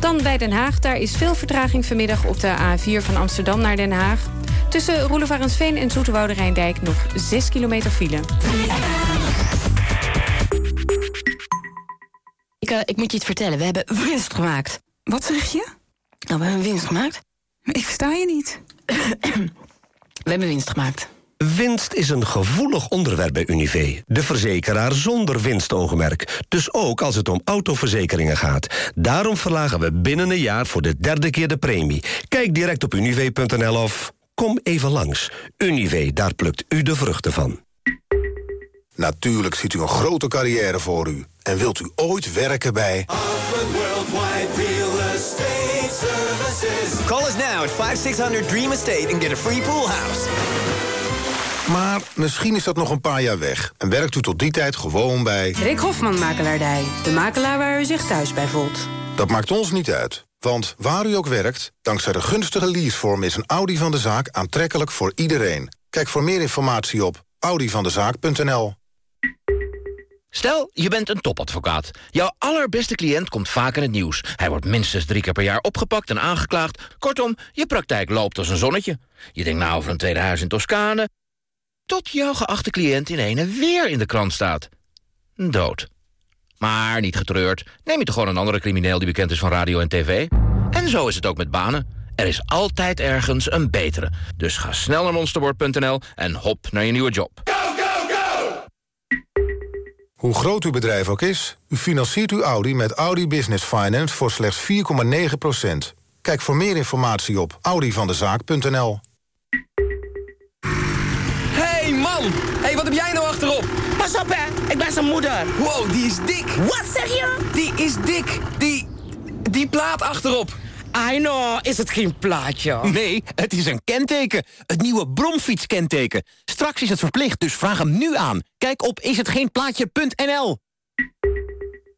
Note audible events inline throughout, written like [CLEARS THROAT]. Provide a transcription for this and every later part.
Dan bij Den Haag. Daar is veel vertraging vanmiddag op de A4 van Amsterdam naar Den Haag. Tussen Roelevarensveen en Zoeterwoude Rijndijk nog 6 kilometer file. Ik, uh, ik moet je iets vertellen. We hebben winst gemaakt. Wat zeg je? Nou, we hebben winst gemaakt. Ik versta je niet. [CLEARS THROAT] we hebben winst gemaakt. Winst is een gevoelig onderwerp bij Univé. De verzekeraar zonder winstoogmerk. Dus ook als het om autoverzekeringen gaat. Daarom verlagen we binnen een jaar voor de derde keer de premie. Kijk direct op univé.nl of kom even langs. Univé, daar plukt u de vruchten van. Natuurlijk ziet u een grote carrière voor u. En wilt u ooit werken bij... Call us now at 5600 Dream Estate and get a free pool house. Maar misschien is dat nog een paar jaar weg. En werkt u tot die tijd gewoon bij... Rick Hofman Makelaardij. De makelaar waar u zich thuis bij voelt. Dat maakt ons niet uit. Want waar u ook werkt, dankzij de gunstige leasevorm... is een Audi van de zaak aantrekkelijk voor iedereen. Kijk voor meer informatie op audivandezaak.nl. Stel, je bent een topadvocaat. Jouw allerbeste cliënt komt vaak in het nieuws. Hij wordt minstens drie keer per jaar opgepakt en aangeklaagd. Kortom, je praktijk loopt als een zonnetje. Je denkt nou over een tweede huis in Toscane... tot jouw geachte cliënt in ene weer in de krant staat. Dood. Maar niet getreurd, neem je toch gewoon een andere crimineel... die bekend is van radio en tv? En zo is het ook met banen. Er is altijd ergens een betere. Dus ga snel naar monsterboard.nl en hop naar je nieuwe job. Hoe groot uw bedrijf ook is, u financiert uw Audi met Audi Business Finance voor slechts 4,9% Kijk voor meer informatie op audivandezaak.nl. Hey man, hey, wat heb jij nou achterop? Pas op hè, ik ben zijn moeder. Wow, die is dik. Wat zeg je? Die is dik. Die, die plaat achterop. I know, is het geen plaatje? Nee, het is een kenteken. Het nieuwe Bromfietskenteken. Straks is het verplicht, dus vraag hem nu aan. Kijk op ishetgeenplaatje.nl.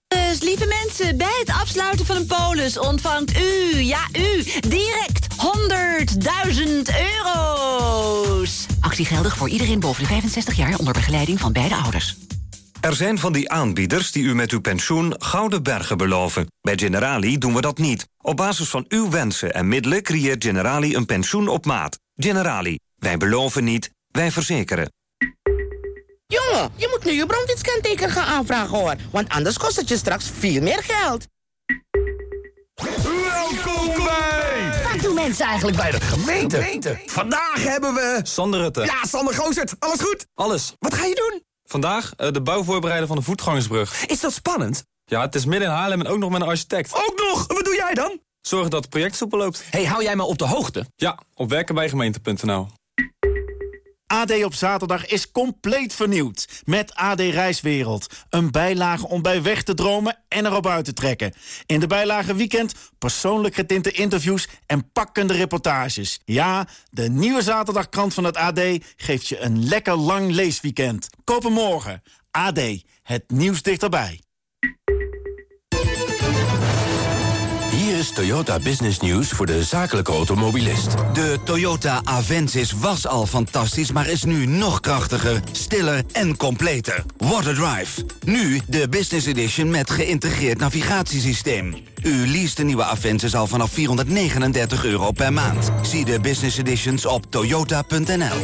Dus lieve mensen, bij het afsluiten van een polis ontvangt u, ja u, direct 100.000 euro's. Actie geldig voor iedereen boven de 65 jaar onder begeleiding van beide ouders. Er zijn van die aanbieders die u met uw pensioen gouden bergen beloven. Bij Generali doen we dat niet. Op basis van uw wensen en middelen creëert Generali een pensioen op maat. Generali, wij beloven niet, wij verzekeren. Jongen, je moet nu je brandwitskenteken gaan aanvragen hoor. Want anders kost het je straks veel meer geld. Doen mensen eigenlijk bij de gemeente? gemeente? Vandaag hebben we... Sander Rutte. Ja, Sander Gozert. Alles goed? Alles. Wat ga je doen? Vandaag uh, de bouwvoorbereider van de voetgangersbrug. Is dat spannend? Ja, het is midden in Haarlem en ook nog met een architect. Ook nog? Wat doe jij dan? Zorgen dat het project soepel loopt. hey, hou jij me op de hoogte? Ja, op werkenbijgemeente.nl. AD op zaterdag is compleet vernieuwd. Met AD Reiswereld. Een bijlage om bij weg te dromen en erop uit te trekken. In de bijlage weekend persoonlijk getinte interviews en pakkende reportages. Ja, de nieuwe zaterdagkrant van het AD geeft je een lekker lang leesweekend. Koop hem morgen. AD, het nieuws dichterbij. Hier is Toyota Business News voor de zakelijke automobilist. De Toyota Avensis was al fantastisch, maar is nu nog krachtiger, stiller en completer. Water Drive. Nu de Business Edition met geïntegreerd navigatiesysteem. U leest de nieuwe Avensis al vanaf 439 euro per maand. Zie de Business Editions op toyota.nl.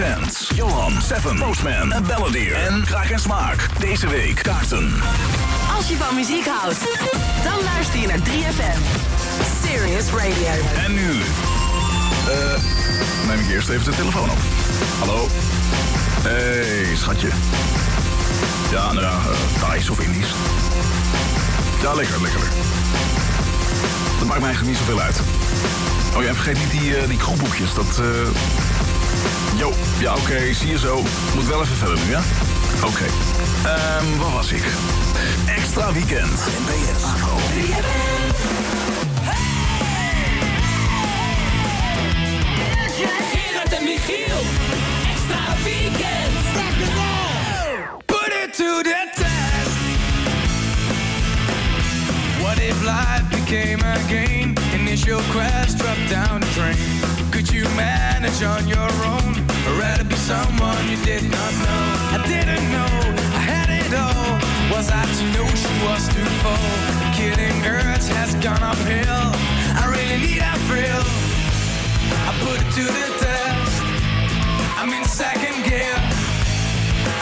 Presents Johan, Seven, Postman en Balladeer. En Kraak en Smaak. Deze week kaarten. Als je van muziek houdt, dan luister je naar 3FM. Serious Radio. En nu... Eh, neem ik eerst even de telefoon op. Hallo? hey, schatje. Ja, nou ja, uh, Thais of Indisch. Ja, lekker, lekker. Dat maakt mij eigenlijk niet zoveel uit. Oh ja, vergeet niet die, uh, die groepboekjes. Dat... Uh... Jo, ja oké, zie je zo. Moet wel even verder nu, ja? Oké. Um, waar was ik? Extra weekend. NBS. Afro. Gerard en Michiel. Extra weekend. Rock and roll. Put it to the test. What if life became a game? Initial crash, drop down the drain. Could you manage on your own? Or rather be someone you did not know? I didn't know I had it all. Was I to know she was too full? Killing urge has gone uphill. I really need a thrill. I put it to the test. I'm in second gear.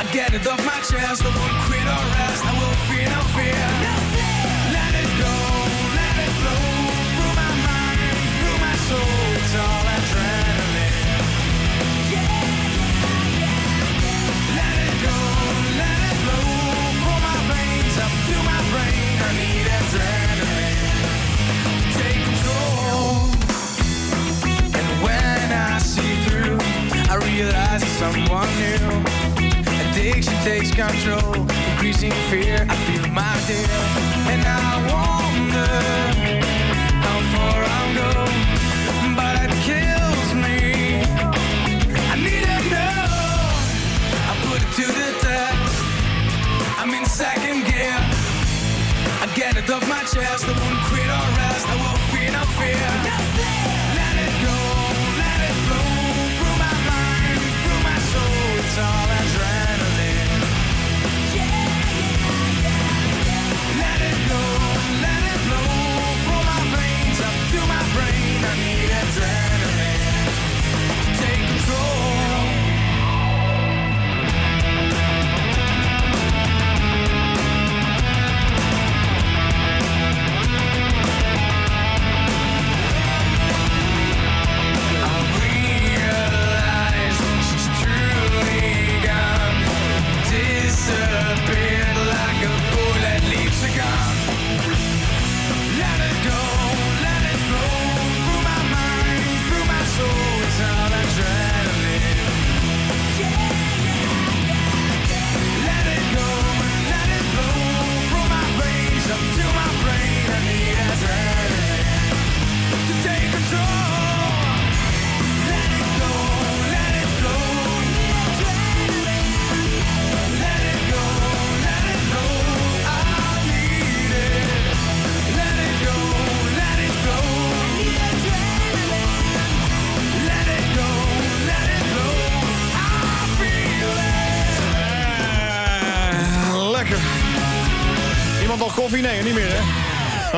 I get it off my chest. I won't quit or rest. I will fear no fear. Someone new. Addiction takes control, increasing fear. I feel my dear, and I wonder how far I'll go. But it kills me. I need to know. I put it to the test. I'm in second gear. I get it off my chest. I won't quit or rest. I won't fear no fear.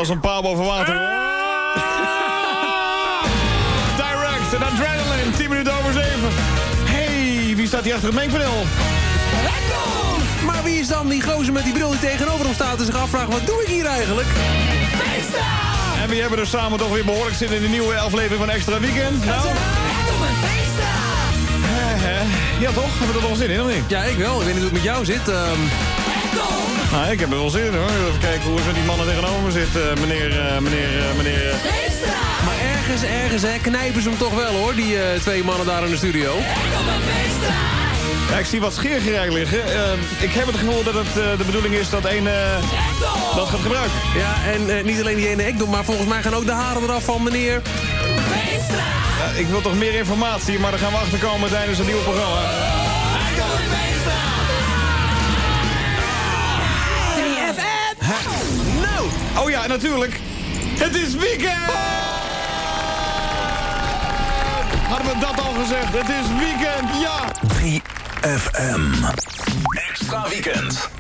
Dat is een paal boven water. [LAUGHS] Direct en Adrenaline, 10 minuten over 7. Hey, wie staat hier achter het mengpaneel? Maar wie is dan die gozer met die bril die tegenover hem staat en zich afvraagt... wat doe ik hier eigenlijk? En wie hebben er samen toch weer behoorlijk zin in de nieuwe aflevering van Extra Weekend? Nou? Eh, Ja toch? Hebben we er nog zin in of niet? Ja, ik wel. Ik weet niet hoe het met jou zit. ehm. Nou, ik heb er wel zin in hoor. Even kijken hoe het met die mannen tegenover me zit. eh, meneer, eh, meneer, eh, meneer... eh. Maar ergens, ergens hè, knijpen ze hem toch wel hoor, die twee mannen daar in de studio. Ja, ik zie wat scheergerijk liggen. Ik heb het gevoel dat het de bedoeling is dat één dat gaat gebruiken. Ja, en niet alleen die ene ekdom, maar volgens mij gaan ook de haren eraf van meneer... Ja, ik wil toch meer informatie, maar daar gaan we achter komen tijdens het nieuwe programma. Oh ja, natuurlijk. Het is weekend! Hadden we dat al gezegd? Het is weekend, ja! 3FM. Extra Weekend.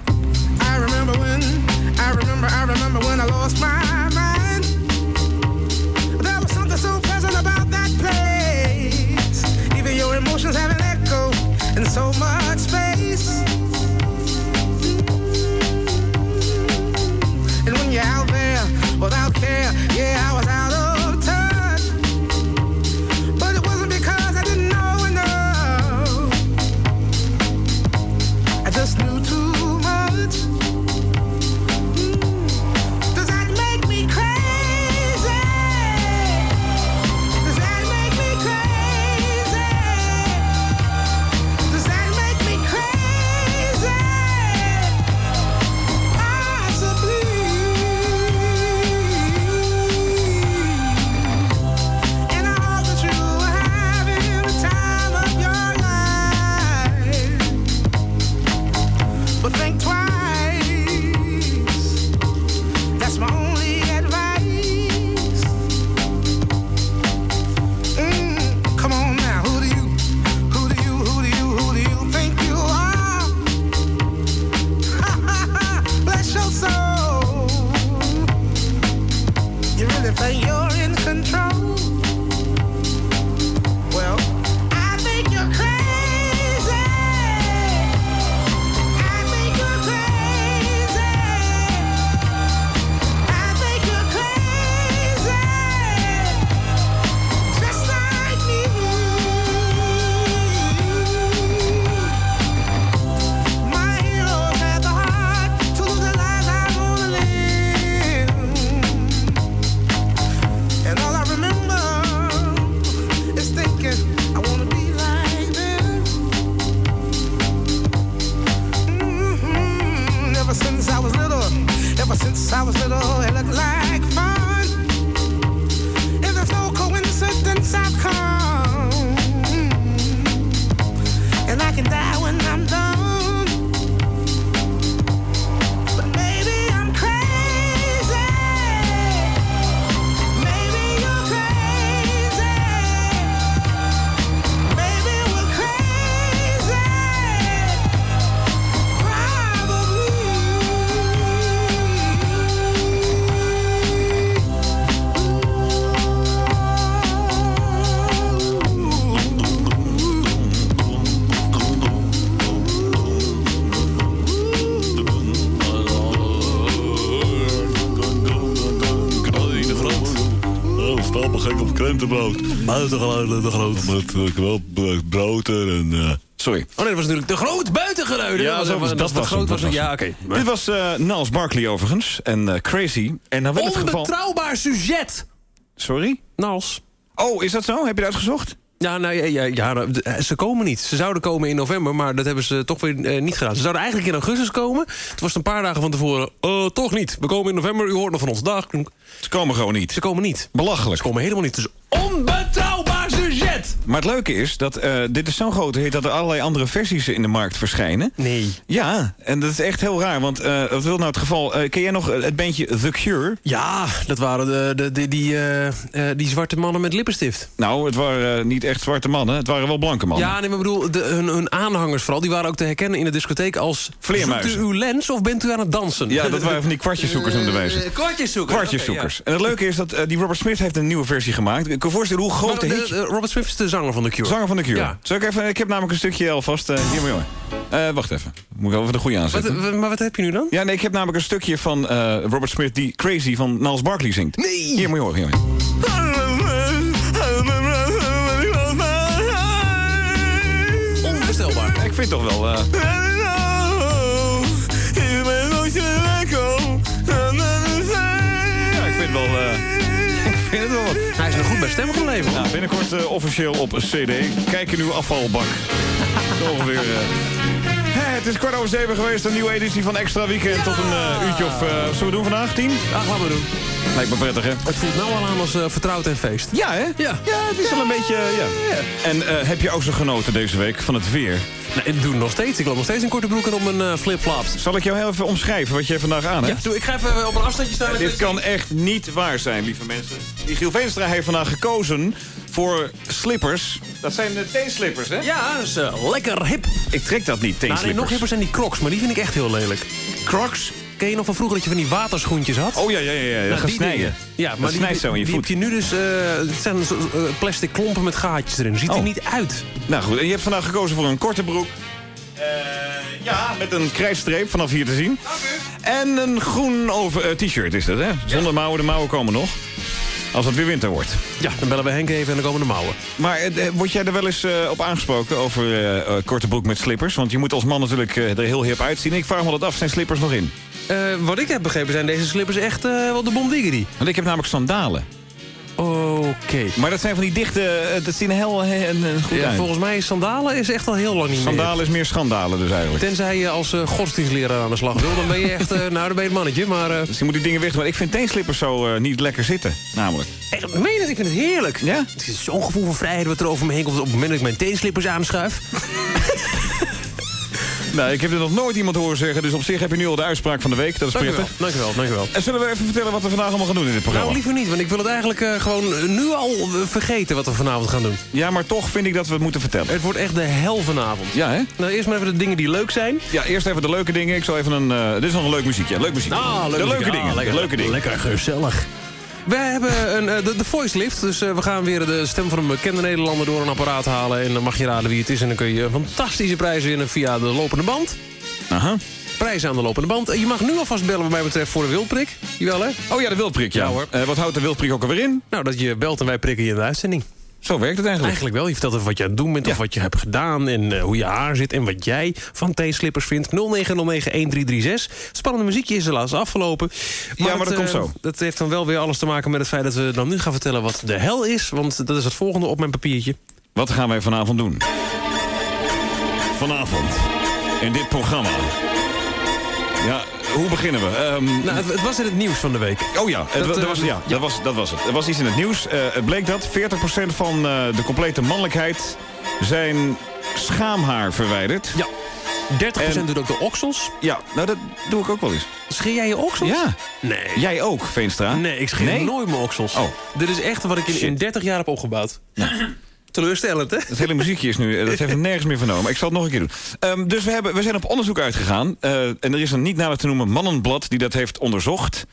Buitenbrood. Buitengeluiden, de groot. Met uh, wel brood en... eh, sorry. Oh nee, dat was natuurlijk de groot buitengeluiden. Ja, zo was, dat, dat was groot was. dat Ja, oké. Dit was eh Niles Barkley overigens. En eh, Crazy. En nou wel het geval... Onbetrouwbaar sujet. Sorry? Nals. Oh, is dat zo? Heb je dat uitgezocht? Ja, nou, ja, ja, ja, nou, de- ze komen niet. Ze zouden komen in november, maar dat hebben ze toch weer eh, niet gedaan. Ze zouden eigenlijk in augustus komen. Het was een paar dagen van tevoren. "Eh, toch niet. We komen in november, u hoort nog van ons. Dag. Ze komen gewoon niet. Ze komen niet. Belachelijk. Ze komen helemaal niet. Dus onbetrouwbaar Maar het leuke is dat eh, dit is zo'n grote hit... dat er allerlei andere versies in de markt verschijnen. Nee. Ja, en dat is echt heel raar. Want eh wat wil nou het geval... eh, ken jij nog het bandje The Cure? Ja, dat waren de, de, de- die, die zwarte mannen met lippenstift. Nou, het waren niet echt zwarte mannen. Het waren wel blanke mannen. Ja, nee, maar ik bedoel, de, hun, hun aanhangers vooral... die waren ook te herkennen in de discotheek als... Vleermuizen. Zoekt u uw lens of bent u aan het dansen? Ja, dat waren van die kwartjeszoekers noemden wij ze. Eh, Kwartjeszoekers. En het leuke is dat die Robert Smith heeft een nieuwe versie gemaakt. Ik kan je voorstellen hoe groot de de- hit... de- Robert Smith is de zanger van The Cure. Zanger van The Cure. Ja. Zal ik, even, ik heb namelijk een stukje alvast... eh hier maar jongen. Eh, wacht even. Moet ik wel even de goede aanzetten. wat- maar wat heb je nu dan? Ja, nee, ik heb namelijk een stukje van eh, Robert Smith... die Crazy van Niles Barkley zingt. Nee! Hier moet je horen. Hier horen. Onvoorstelbaar. Ik vind toch wel... eh, ja, ik vind wel... vind het wel wat. Hij is nog goed bij stem geleverd. Nou, binnenkort eh, officieel op CD. Kijk in uw afvalbak. [LAUGHS] Zo ongeveer. eh. Hè, het is kwart over zeven geweest. Een nieuwe editie van Extra Weekend. Tot een eh, uurtje of... eh, zullen we doen vandaag? Tien? Ja, gaan we doen. Lijkt me prettig, hè? Het voelt nou al aan als eh, vertrouwd en feest. Ja, hè? Ja. Ja, het is wel een beetje... eh, ja. En eh, heb je ook zo genoten deze week van het weer? Nee, ik doe nog steeds. Ik loop nog steeds in korte broek en op mijn eh, flipflops. Zal ik jou heel even omschrijven wat je vandaag aan Ja, hebt? doe, ik ga even op een afstandje staan. Dit kan echt niet waar zijn, lieve mensen. Die Giel Veenstra heeft vandaag gekozen voor slippers. Dat zijn de teenslippers, hè? Ja, dat is eh, lekker hip. Ik trek dat niet, Nou, nee, teenslippers. nog hipper zijn die crocs, maar die vind ik echt heel lelijk. Crocs? Ken je nog van vroeger dat je van die waterschoentjes had? Oh ja, ja, ja. ja. Nou, die snijden. Ja, maar dat die, snijdt zo in je die voet. heb je nu dus... eh, het zijn zo- eh, plastic klompen met gaatjes erin. Ziet er Oh. niet uit. Nou goed, en je hebt vandaag gekozen voor een korte broek. Eh, ja, met een krijtstreep vanaf hier te zien. En een groen over eh, t-shirt is dat, hè? Zonder mouwen, de mouwen komen nog. Als het weer winter wordt. Ja, dan bellen we Henk even en dan komen de mouwen. Maar eh, word jij er wel eens eh, op aangesproken over eh, korte broek met slippers? Want je moet als man natuurlijk er heel hip uitzien. Ik vraag me altijd af, zijn slippers nog in? Wat ik heb begrepen zijn deze slippers echt eh wel de bomdiggity. Want ik heb namelijk sandalen. Oké. Maar dat zijn van die dichte, eh, dat zien heel eh, en, en goed Ja, uit. volgens mij is sandalen is echt al heel lang niet meer. Sandalen is meer schandalen dus eigenlijk. Tenzij je als eh, godsdienstleraar aan de slag wil, dan ben je [LAUGHS] echt, eh, nou dan ben je het mannetje. Maar eh, Dus je moet die dingen weg doen. Maar ik vind teenslippers zo eh, niet lekker zitten, namelijk. echt, meen je het? ik vind het heerlijk. Ja? Het is zo'n gevoel van vrijheid wat er over me heen komt op het moment dat ik mijn teenslippers aanschuif. [LAUGHS] Nou, ik heb er nog nooit iemand horen zeggen. Dus op zich heb je nu al de uitspraak van de week. Dat is prettig. dankjewel, dankjewel. En zullen we even vertellen wat we vandaag allemaal gaan doen in dit programma? Nou, liever niet, want ik wil het eigenlijk eh, gewoon eh, nu al eh, vergeten wat we vanavond gaan doen. Ja, maar toch vind ik dat we het moeten vertellen. Het wordt echt de hel vanavond. Ja, hè? Nou, eerst maar even de dingen die leuk zijn. Ja, eerst even de leuke dingen. Ik zal even een... dit is nog een leuk muziekje. Leuk muziek. Ah, leuk de muziek. leuke Ah, dingen. lekker, de leuke dingen. Lekker gezellig. We hebben een, eh, de, de voice lift, dus eh, we gaan weer de stem van een bekende Nederlander door een apparaat halen. En dan mag je raden wie het is en dan kun je fantastische prijzen winnen via de lopende band. Aha. Prijzen aan de lopende band. Je mag nu alvast bellen wat mij betreft voor de wildprik. Jawel hè? Oh ja, de wildprik, ja. Ja, hoor. Eh, wat houdt de wildprik ook alweer in? Nou, dat je belt en wij prikken je in de uitzending. Zo werkt het eigenlijk. Eigenlijk wel. Je vertelt even wat je aan het doen bent Ja. of wat je hebt gedaan... en eh, hoe je haar zit en wat jij van T-slippers vindt. 0909-1336. Spannende muziekje is helaas afgelopen. Ja, maar het, dat komt eh, zo. Dat heeft dan wel weer alles te maken met het feit dat we dan nu gaan vertellen... wat de hel is, want dat is het volgende op mijn papiertje. Wat gaan wij vanavond doen? Vanavond. In dit programma. Ja, hoe beginnen we? Ehm, Nou, het, het was in het nieuws van de week. Oh ja, Dat, eh, was, ja, ja. Dat, was, dat was het. Er was iets in het nieuws. Eh, het bleek dat 40% van eh, de complete mannelijkheid zijn schaamhaar verwijderd. Ja. 30% En- doet ook de oksels. Ja, nou dat doe ik ook wel eens. Scheer jij je oksels? Ja. Nee. Jij ook, Veenstra? Nee, ik scheer Nee? nooit mijn oksels. Oh. Dit is echt wat ik in, in 30 jaar heb opgebouwd. Teleurstellend, hè? Het hele muziekje is nu, eh, dat heeft nergens meer vernomen. Ik zal het nog een keer doen. Ehm, dus we, hebben, we zijn op onderzoek uitgegaan. eh, en er is een niet nader te noemen mannenblad die dat heeft onderzocht.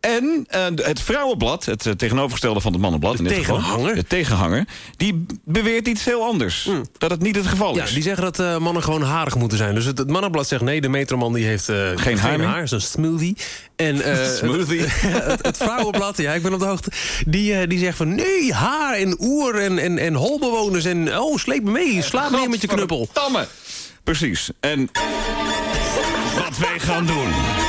En eh, het vrouwenblad, het eh, tegenovergestelde van het mannenblad... De in dit geval, tegenhanger? de tegenhanger, die beweert iets heel anders. Dat het niet het geval Ja, is. die zeggen dat eh, mannen gewoon harig moeten zijn. Dus het, het mannenblad zegt nee, de metroman die heeft eh, geen, haar haar. is een smoothie. En, [LAUGHS] Smoothie. Het, [LAUGHS] het, het vrouwenblad, ja, ik ben op de hoogte. Die, die zegt van nee, haar en oer en, en, en holbewoners. En oh, sleep me mee, sla me met je knuppel. Tamme. Precies. En wat wij gaan doen...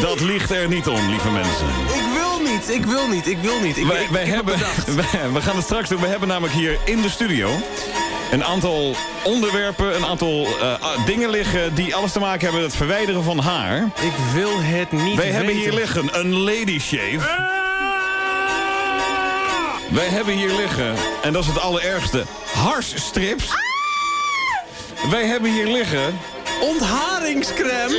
Dat ligt er niet om, lieve mensen. Ik wil niet, ik wil niet, ik wil niet. Ik, Wij, ik- wij ik heb hebben, [LAUGHS] wij- we gaan het straks doen. We hebben namelijk hier in de studio een aantal onderwerpen, een aantal eh, ah, dingen liggen die alles te maken hebben met het verwijderen van haar. Ik wil het niet Wij hebben hier liggen een lady shave. Wij hebben hier liggen, en dat is het allerergste, harsstrips. Wij hebben hier liggen... Ontharingscrème.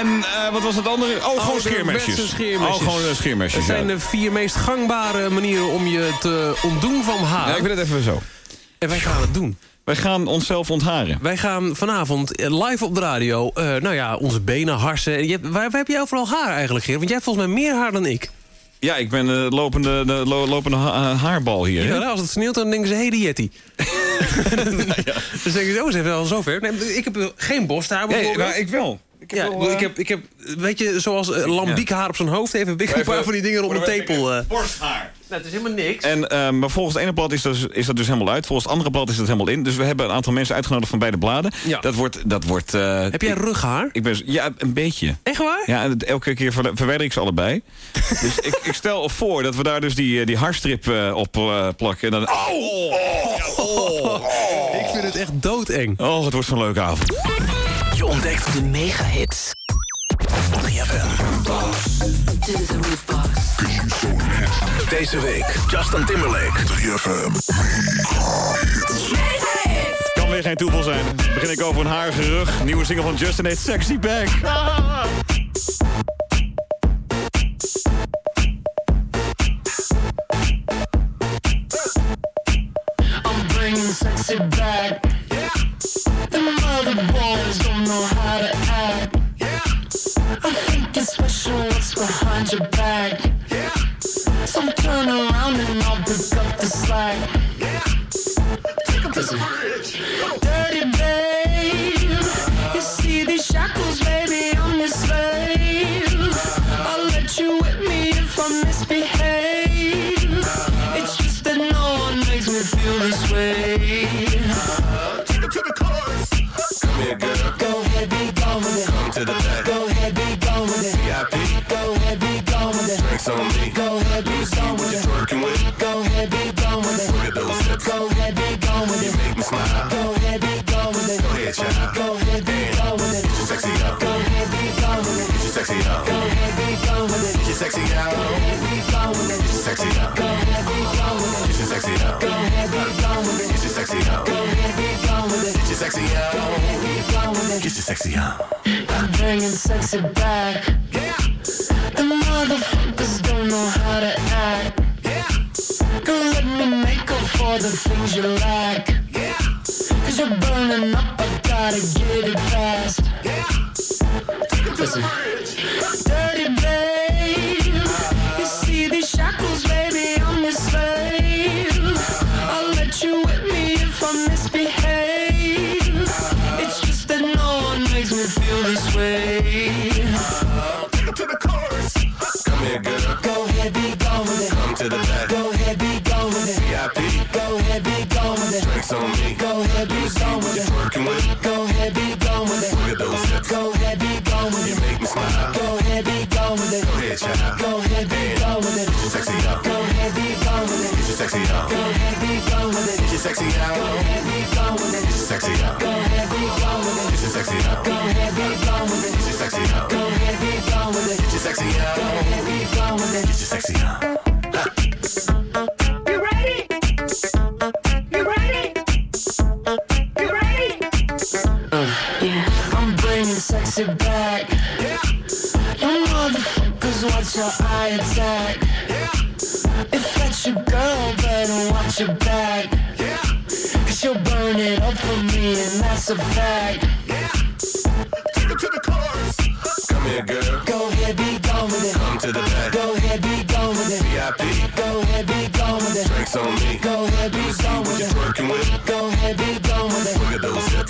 En eh, wat was het andere? Oh, gewoon scheermesjes. scheermesjes. Oh, gewoon eh, scheermesjes. Het zijn ja. de vier meest gangbare manieren om je te ontdoen van haar. Ja, ik wil het even zo. En wij gaan het doen. Wij gaan onszelf ontharen. Wij gaan vanavond eh, live op de radio, eh, nou ja, onze benen, harsen. En Je hebt, waar, waar heb jij overal haar eigenlijk, Geert? Want jij hebt volgens mij meer haar dan ik. Ja, ik ben de lopende, de lo- lopende ha- haarbal hier. Ja, als het sneeuwt, dan denken ze, hey, die Yeti. [LAUGHS] [LAUGHS] Dan zeggen ze, oh, ze hebben al zover. Nee, ik heb eh, geen borsthaar Nee, bijvoorbeeld. maar ik wel. Ik heb ja, wel, eh, ik, heb, ik heb, weet je, zoals uh, Lambiek haar op zijn hoofd heeft... heb ik een Even- paar van die dingen mijn Worden we tepel. eh. Borsthaar. Nou, het is helemaal niks. En, eh, maar volgens het ene blad is, dus, is dat dus helemaal uit. Volgens het andere blad is dat helemaal in. Dus we hebben een aantal mensen uitgenodigd van beide bladen. Ja. Dat wordt... Dat wordt eh, Heb jij ik- rughaar? Ik ben, ja, een beetje. Echt waar? Ja, en het- elke keer ver- verwijder ik ze allebei. [LAUGHS] dus ik, ik stel voor dat we daar dus die, eh, die haarstrip eh, op eh, plakken. En dan, oh, Ik vind het echt doodeng. oh, het wordt zo'n leuke avond. Ontdekt de mega-hits. 3FM. Deze week Justin Timberlake. 3FM. Kan weer geen toeval zijn. Begin ik over een harige rug. Nieuwe single van Justin heet Sexy Back. I'm bringing sexy back. The mother boys don't know how to act. I think it's special what's behind your back. So turn around and I'll pick up the slack. Listen. Dirty babe, you see these shackles, baby, I'm your slave. I'll let you whip me if I misbehave. Bringing sexy back. Sexy back. You motherfuckers watch your eye attack. Yeah. If that's your girl, better watch your back. Yeah. Cause you'll burn it up for me, and that's a fact. Yeah. Take it to the chorus. there, girl. Go ahead, be gone with it. Come to the back. Go ahead, be gone with it. VIP. Go ahead, be gone with it. Drinks on me. Go ahead, be gone with it. Working with. Go ahead, be gone with it. Look at those hips.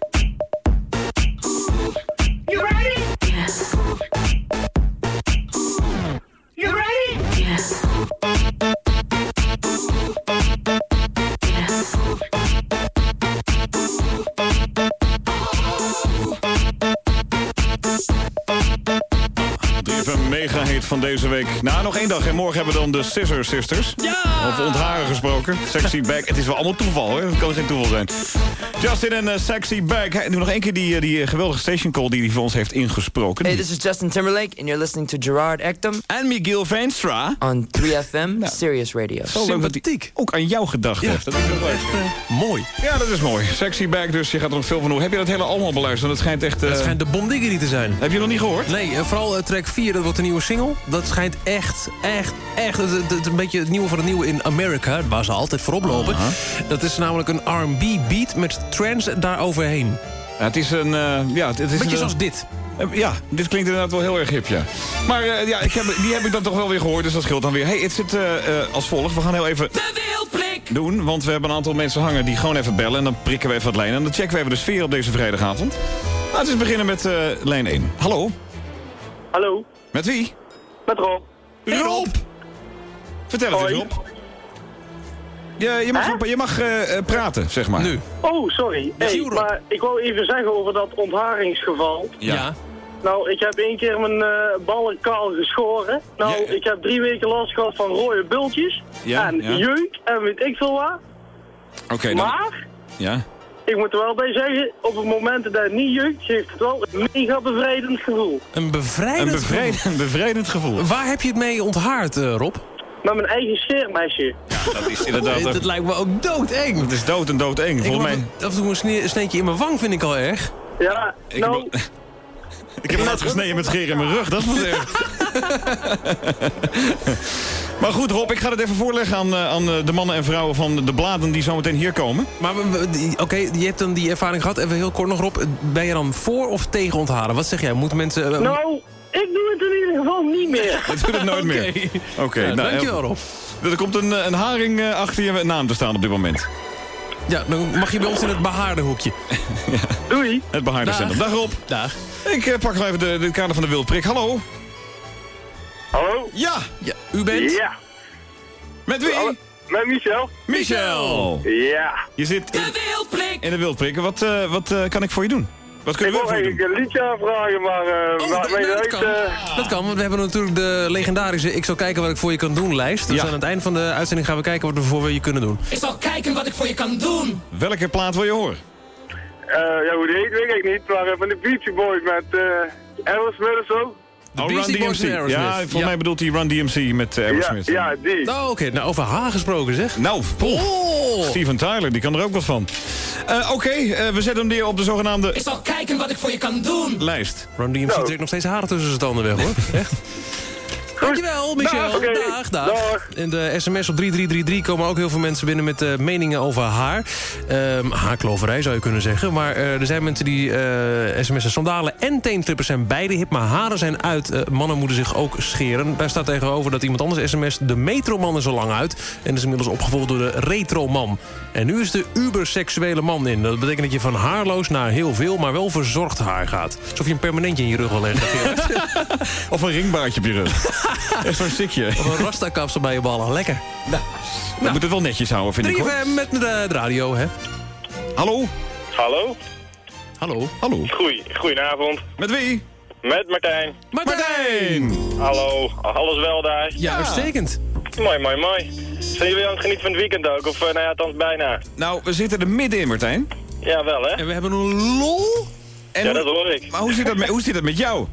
Van deze week. Nou, nog één dag en morgen hebben we dan de Scissor Sisters. Ja! Over ontharen gesproken. Sexy Back. Het is wel allemaal toeval, hè? Het kan geen toeval zijn. Justin en eh, Sexy Back. Hey, Doe nog één keer die, eh, die eh, geweldige station call die hij voor ons heeft ingesproken. Hey, this is Justin Timberlake, and you're listening to Gerard Ekdom. En Miguel Veenstra. On 3FM, Sirius Radio. Zo leuk dat hij ook aan jou gedacht heeft. Dat is heel leuk. Mooi. Ja, dat is mooi. Sexy Back, dus je gaat er nog veel van doen. Heb je dat hele allemaal beluisterd? Want het schijnt echt... Het eh, schijnt de bomdiggerie te zijn. Heb je nog niet gehoord? Nee, vooral track 4, dat wordt de nieuwe single. Dat schijnt echt, echt, echt... Het, het- het- een beetje het nieuwe van het nieuwe in Amerika, waar ze altijd voorop lopen. Dat is namelijk een R&B beat met trance daaroverheen. Ja, het is een... eh, ja, het is Beetje een- zoals dit. Eh, Ja, dit klinkt inderdaad wel heel erg hip, ja. Maar eh, ja, ik heb, die heb ik dan toch wel weer gehoord, dus dat scheelt dan weer. hey, het zit eh, eh, als volgt. We gaan heel even doen, want we hebben een aantal mensen hangen die gewoon even bellen... en dan prikken we even wat lijnen. En dan checken we even de sfeer op deze vrijdagavond. Laten we eens beginnen met eh, lijn 1. Hallo? Hallo, Met wie? Met Rob. Rob! Vertel het eens, Rob. Je, je mag, je mag eh, eh, praten, zeg maar. Nu. Oh, sorry. Hey, maar ik wou even zeggen over dat ontharingsgeval. Ja. Nou, ik heb één keer mijn eh, ballen kaal geschoren. Nou, ik heb drie weken last gehad van rode bultjes. Ja, en ja. jeuk en weet ik veel wat. Oké, dan... Maar, Ja. Ik moet er wel bij zeggen, op het moment dat het niet jeukt, geeft het wel een mega bevrijdend gevoel. Een bevrijdend, Een bevrijdend, gevoel. een bevrijdend gevoel. Waar heb je het mee onthaard, eh, Rob? Met mijn eigen scheermesje. Ja, dat is inderdaad... [LAUGHS] Dat lijkt me ook doodeng. Het is dood en doodeng, volgens mij. Af en toe een sne- sneetje in mijn wang vind ik al erg. Ja, Ik nou... heb, [LAUGHS] ik heb laatst gesneden met scheren in mijn rug, dat is wel erg. [LAUGHS] maar goed, Rob, ik ga het even voorleggen aan, eh, aan eh, de mannen en vrouwen van de bladen die zometeen hier komen. Maar die- oké, je hebt dan die ervaring gehad. Even heel kort nog, Rob. Ben je dan voor of tegen ontharen? Wat zeg jij? Moeten mensen... eh, Nou, ik doe het in ieder geval niet meer. [LAUGHS] Dat doet het nooit meer. Oké, Ja, nou, dankjewel, eh, Rob. Er komt een, eh, een haring eh, achter je naam te staan op dit moment. Ja, dan mag je bij ons in het behaarde hoekje. [LAUGHS] Doei. Het behaarderscentrum. Dag Rob. Dag. Ik eh, pak nog even de, de kader van de wildprik. Hallo. Hallo? Ja. ja. U bent? Ja. Met wie? Met Michel. Michel. Ja. Je zit in de wildprik. In de wildprik. Wat, eh, wat eh, kan ik voor je doen? Wat Ik kunnen we wil voor je doen? eigenlijk een liedje aanvragen, maar... eh Oh, dat, mij dat kan. eh, dat kan, want we hebben natuurlijk de legendarische Ik zal kijken wat ik voor je kan doen lijst. Dus Ja. aan het eind van de uitzending gaan we kijken wat we voor je kunnen doen. Ik zal kijken wat ik voor je kan doen. Welke plaat wil je horen? eh, ja, hoe die heet weet ik niet, maar van de Beachy Boys met eh Aerosmith of zo. Oh, Run Boys DMC. Aerosmith. Ja, volgens Ja. mij bedoelt hij Run DMC met uh, Aerosmith. Ja, ja, die. Oh, oké. Nou, over haar gesproken, zeg. Nou. Oh. Steven Tyler, die kan er ook wat van. Eh, Oké, eh, we zetten hem neer op de zogenaamde Ik zal kijken wat ik voor je kan doen. lijst. Run DMC Nou. trekt nog steeds haren tussen zijn tanden weg, hoor. [LAUGHS] Echt. Dankjewel, Michel. Dag, oké. Dag, dag. De sms op 3333 komen ook heel veel mensen binnen met eh, meningen over haar. Ehm haarkloverij zou je kunnen zeggen. Maar eh, er zijn mensen die eh sms'en sandalen en teentrippers zijn beide hip. Maar haren zijn uit. Mannen moeten zich ook scheren. Daar staat tegenover dat iemand anders sms de metroman is al lang uit. En is inmiddels opgevolgd door de retroman. En nu is de uberseksuele man in. Dat betekent dat je van haarloos naar heel veel, maar wel verzorgd haar gaat. Alsof je een permanentje in je rug wil leggen. [LAUGHS] Of een ringbaardje op je rug. [LAUGHS] Echt zo'n sikje. Of een rastakapsel bij je ballen. Lekker. Nou, We moeten het wel netjes houden, vind ik hoor. 3FM met de, radio, hè? Hallo? Hallo? Hallo? Hallo? Goeie, goedenavond. Met wie? Met Martijn. Martijn! Hallo, alles wel daar? Ja, uitstekend. Mooi, mooi, mooi. Zijn jullie aan het genieten van het weekend ook? Of eh, nou ja, althans bijna? Nou, we zitten er middenin, Martijn. Ja, wel hè? En we hebben een lol. En ja, dat hoor ik. Maar hoe zit dat met, hoe zit dat met jou? [LAUGHS]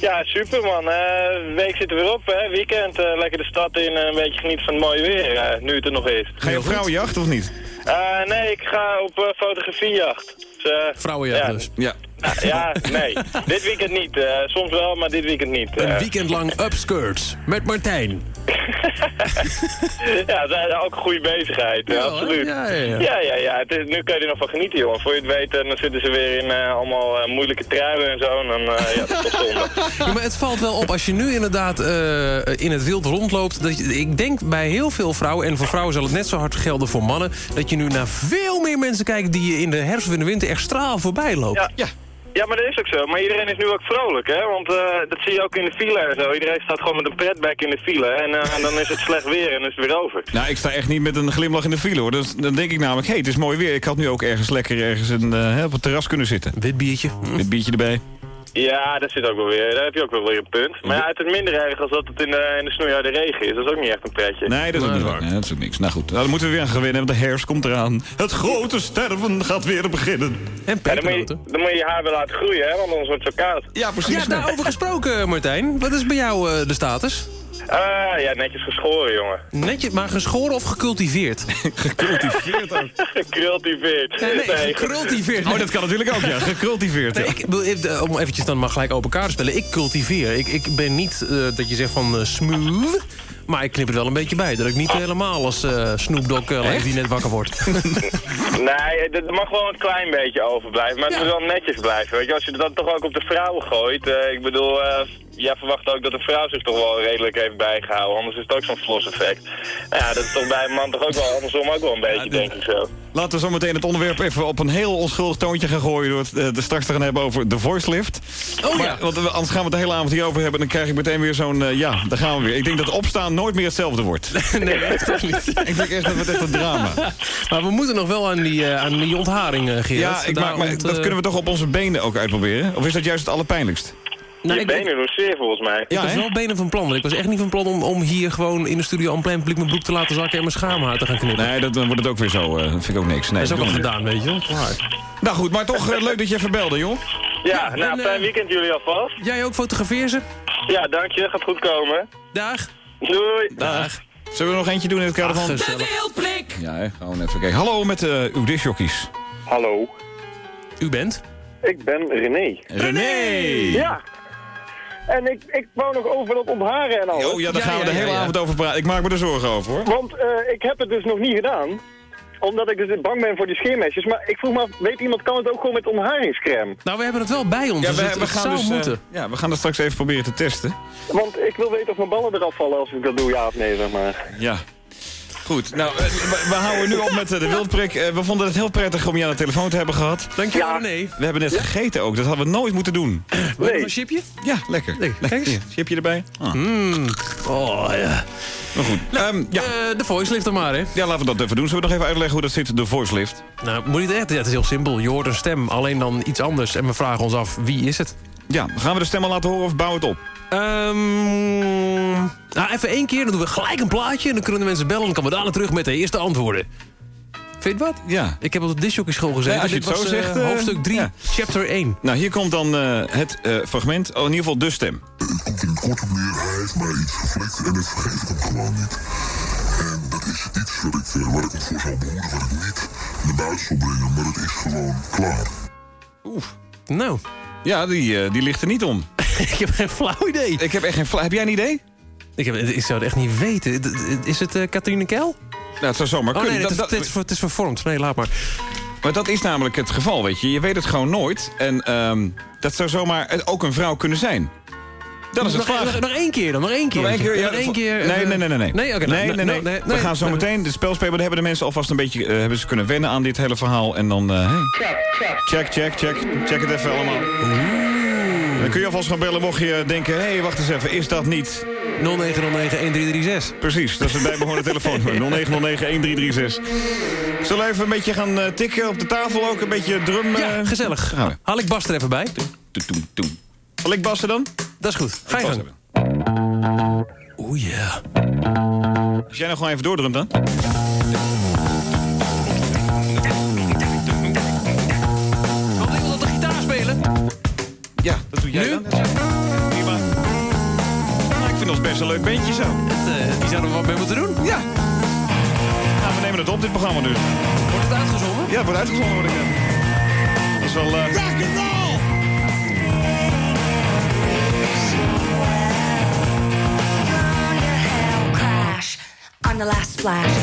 Ja, super man. Eh, de week zit er weer op, hè. Weekend, eh, lekker de stad in, eh, een beetje genieten van het mooie weer, eh, nu het er nog is. Ga je op vrouwenjacht of niet? Eh, nee, ik ga op fotografiejacht. Dus, Vrouwenjacht ja. dus. Ja. Ah, ja, [LAUGHS] nee. dit weekend niet. Eh, soms wel, maar dit weekend niet. Een weekend lang upskirts met Martijn. [LAUGHS] ja, dat is ook een goede bezigheid. Ja, absoluut. ja, ja, ja. ja, ja, ja. Het is, nu kun je er nog van genieten, jongen. Voor je het weet, eh, dan zitten ze weer in eh, allemaal eh, moeilijke truien en zo. En dan, eh, ja, dat is toch zonde. [LAUGHS] Maar het valt wel op als je nu inderdaad eh, in het wild rondloopt. Dat je, ik denk bij heel veel vrouwen, en voor vrouwen zal het net zo hard gelden voor mannen... dat je nu naar veel meer mensen kijkt die je in de herfst of in de winter echt straal voorbij loopt. Ja. ja. Ja, maar dat is ook zo. Maar iedereen is nu ook vrolijk, hè? Want eh, dat zie je ook in de file en zo. Iedereen staat gewoon met een pretback in de file. En, eh, en dan is het slecht weer en is het weer over. Nou, ik sta echt niet met een glimlach in de file, hoor. Dus, dan denk ik namelijk, hé, hey, het is mooi weer. Ik had nu ook ergens lekker ergens een, hè, op het terras kunnen zitten. Wit biertje. Wit biertje erbij. Ja, dat zit ook wel weer. Daar heb je ook wel weer een punt. Maar ja, het is minder erg als dat het in de, in de snoeiharde regen is. Dat is ook niet echt een pretje. Nee, dat is ook niet waar. Nee, dat is ook niks. Nou goed, nou, dan moeten we weer aan gewinnen, want de herfst komt eraan. Het grote sterven gaat weer beginnen. En Ja, dan, moet je, dan moet je je haar weer laten groeien, hè? Want anders wordt het zo koud. Ja, Ja, daarover gesproken, Martijn. Wat is bij jou eh, de status? Ah, ja, netjes geschoren, jongen. Netjes, maar geschoren of gecultiveerd? [LAUGHS] gecultiveerd ook. [LAUGHS] Gecultiveerd. Nee, nee, gecultiveerd. Oh, dat kan natuurlijk ook, ja. Gecultiveerd. Nee, ja. ik, bedoel, eh, om eventjes dan maar gelijk open kaart te spelen. Ik cultiveer. Ik, ik ben niet eh, dat je zegt van eh, smooth. Maar ik knip er wel een beetje bij. Dat ik niet helemaal als eh Snoop Dogg uh, lijf die net wakker wordt. [LAUGHS] Nee, er mag wel een klein beetje overblijven, maar het moet wel netjes blijven. Weet je, als je dat toch ook op de vrouwen gooit, eh, ik bedoel, eh, jij verwacht ook dat een vrouw zich toch wel redelijk heeft bijgehouden, anders is het ook zo'n flos effect. Nou ja, dat is toch bij een man toch ook wel andersom ook wel een beetje, denk ik zo. Laten we zo meteen het onderwerp even op een heel onschuldig toontje gaan gooien... door het eh, er straks te gaan hebben over de voice lift. Oh maar, ja. Want we- anders gaan we het de hele avond hierover hebben... en dan krijg ik meteen weer zo'n... eh, ja, daar gaan we weer. Ik denk dat opstaan nooit meer hetzelfde wordt. [LAUGHS] nee, echt toch niet. [LAUGHS] ik denk echt dat het echt een drama. [LAUGHS] Maar we moeten nog wel aan die, eh, aan die ontharing, eh Gerard. Ja, ik maak, maar dat eh, kunnen we toch op onze benen ook uitproberen? Of is dat juist het allerpijnlijkst? Nou, je ik- benen doen zeer volgens mij. Ik was wel benen van plan. Want ik was echt niet van plan om, om hier gewoon in de studio aan plein publiek mijn broek te laten zakken en mijn schaamhaar te gaan knippen. Nee, dat, dan wordt het ook weer zo. eh, dat vind ik ook niks. Nee, dat is ook al gedaan, weet je wel. Nou goed, maar toch eh, leuk dat je even belde, joh. Ja, nou, en, fijn eh, weekend jullie alvast. Jij ook fotografeer ze? Ja, dank je, gaat goed komen. Dag. Doei. Dag. Zullen we nog eentje doen in het kader van... Wildblik. Ja, gewoon even kijken. Hallo met eh uw disjockeys. Hallo, U bent? ik ben René. René! Ja. En ik, ik wou nog over dat ontharen en alles. Oh ja, daar Ja, gaan we ja, de hele avond over praten. Ik maak me er zorgen over, hoor. Want eh, ik heb het dus nog niet gedaan. Omdat ik dus bang ben voor die scheermesjes. Maar ik vroeg me af, weet iemand, kan het ook gewoon met ontharingscrème? Nou, we hebben het wel bij ons, Ja, dus we, het, we het gaan zou dus, eh, ja, we gaan dat straks even proberen te testen. Want ik wil weten of mijn ballen eraf vallen als ik dat doe, ja of nee, zeg maar. Ja. Goed, nou, eh, we, we houden nu op met eh, de wildprik. Eh, we vonden het heel prettig om je aan de telefoon te hebben gehad. Dankjewel, Ja. René. We hebben net gegeten ook, dat hadden we nooit moeten doen. Wil je een chipje? Ja, lekker. Nee, lekker. kijk eens. Hier, chipje erbij. Ah, Mm. Oh, ja. maar goed. Ehm, ja. De voice lift dan maar, hè. ja, laten we dat even doen. Zullen we nog even uitleggen hoe dat zit, de voice lift? Nou, moet je het echt... Ja, het is heel simpel. Je hoort een stem, alleen dan iets anders. En we vragen ons af, wie is het? Ja, gaan we de stem al laten horen of bouw het op? Ehm nou, even één keer, dan doen we gelijk een plaatje... en dan kunnen de mensen bellen en dan komen we daarna terug met de eerste antwoorden. Vind je het wat? Ja. Ik heb op de disjockey school gezeten. Ja, als je Dit het zo was, eh, zegt, eh, hoofdstuk 3, ja. chapter 1. Nou, hier komt dan eh, het eh, fragment. Oh, in ieder geval de stem. Het komt in het kort op neer, hij heeft mij iets geflikt en dat vergeef ik hem gewoon niet. En dat is iets wat ik, waar ik hem voor zou behoeden, wat ik niet naar buiten zal brengen, maar het is gewoon klaar. Oeh. Nou, Ja, die, die ligt er niet om. [LAUGHS] [LAUGHS] ik heb geen flauw idee. Ik heb echt geen flauw... Heb jij een idee? Ik, heb, ik zou het echt niet weten. Is het eh Katrine Kel? Nou, het zou zomaar Oh kunnen. nee, het is, Dat- het, is, het is vervormd. Nee, laat maar. Maar dat is namelijk het geval, weet je. Je weet het gewoon nooit. En ehm, dat zou zomaar het- ook een vrouw kunnen zijn. Dat is het nog, vraag. nog, nog één keer dan, nog één keer. Nog één keer? Ja, nog één keer. Nee, eh, nee, nee, nee. Nee, Nee, oké. nee, nou, nee, nou, nee. nee, We gaan zo nee. meteen de spel spelen. Dan hebben de mensen alvast een beetje eh, hebben ze kunnen wennen aan dit hele verhaal. En dan... eh, hey. Check, check, check. Check het even allemaal. Dan kun je alvast gaan bellen mocht je denken... hé, hey, wacht eens even, is dat niet... 0909-1336. Precies, dat is het bijbehorende telefoonnummer. [LAUGHS] 0909-1336. Zullen we even een beetje gaan eh, tikken op de tafel ook? Een beetje drum... Ja, eh, gezellig. Haal ik Bas er even bij? Zal ik bassen dan? Dat is goed. Ga je Bas gang. Oeh ja. Als jij nou gewoon even doordrumt dan. Ja, dat doe jij Nu? dan. Prima. Nou, ik vind ons best een leuk bandje zo. Het, eh, die zouden we wat mee moeten doen. Ja. Nou, we nemen het op, dit programma dus. Wordt het uitgezonden? Ja, het wordt uitgezonden, word ik. Dat is wel... eh, Rock and roll! Crash on the last splash.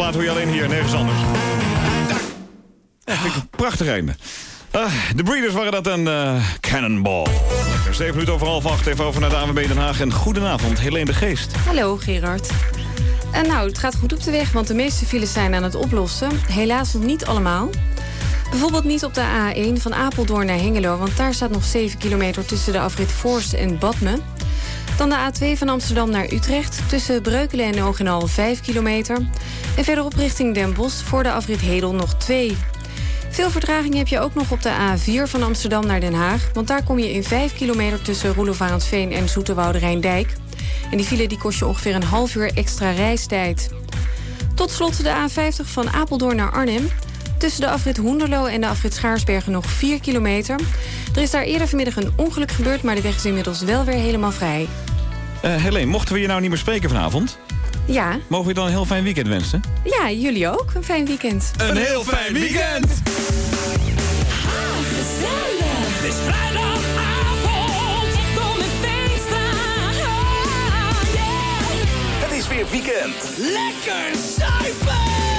Plaat hoor je alleen hier, nergens anders. Ja, vind ik een prachtig einde. Ah, de Breeders waren dat een eh, Cannonball. Lekker, 7 minuten over half acht. Even over naar de ANWB Den Haag. En goedenavond, Helene de Geest. Hallo Gerard. En nou, het gaat goed op de weg, want de meeste files zijn aan het oplossen. Helaas nog niet allemaal. Bijvoorbeeld niet op de A1 van Apeldoorn naar Hengelo... want daar staat nog 7 kilometer tussen de afrit Voorst en Badme. Dan de A2 van Amsterdam naar Utrecht... tussen Breukelen en Ogenal 5 kilometer. En verderop richting Den Bosch voor de afrit Hedel nog 2. Veel vertraging heb je ook nog op de A4 van Amsterdam naar Den Haag... want daar kom je in 5 kilometer tussen Roelofarensveen en Zoeterwoude Rijndijk. En die file die kost je ongeveer een half uur extra reistijd. Tot slot de A50 van Apeldoorn naar Arnhem. Tussen de afrit Hoenderloo en de afrit Schaarsbergen nog 4 kilometer. Er is daar eerder vanmiddag een ongeluk gebeurd... maar de weg is inmiddels wel weer helemaal vrij. Eh Helene, mochten we je nou niet meer spreken vanavond... Ja, mogen we je dan een heel fijn weekend wensen? ja jullie ook. Een fijn weekend. Een heel fijn weekend! Het is vrijdagavond, kom in feestdagen. Yeah. Het is weer weekend. Lekker zuipen!